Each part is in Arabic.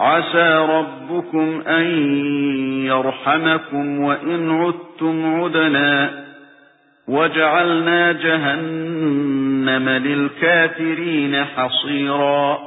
عسى ربكم أن يرحمكم وإن عدتم عدنا وجعلنا جهنم للكافرين حصيرا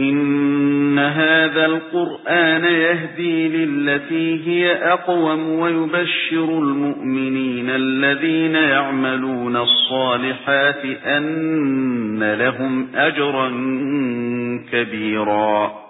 إن هذا القرآن يهدي للتي هي أقوم ويبشر المؤمنين الذين يعملون الصالحات أن لهم أجرا كبيرا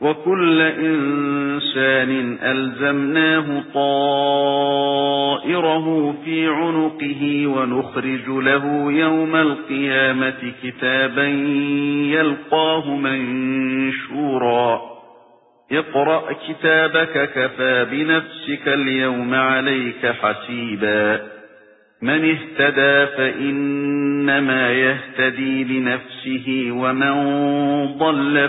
وكل إنسان ألزمناه طائره في عنقه ونخرج له يوم القيامة كتابا يلقاه منشورا. اقرأ كتابك كفى بنفسك اليوم عليك حسيبا. من اهتدى فإنما يهتدي لنفسه ومن ضل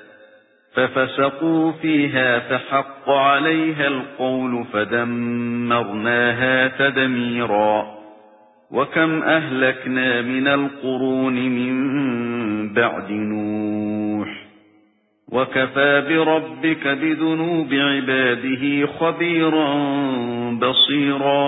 ففسقوا فيها فحق عليها القول فدمرناها تدميرا. وكم أهلكنا من القرون من بعد نوح. وكفى بربك بذنوب عباده خبيرا بصيرا.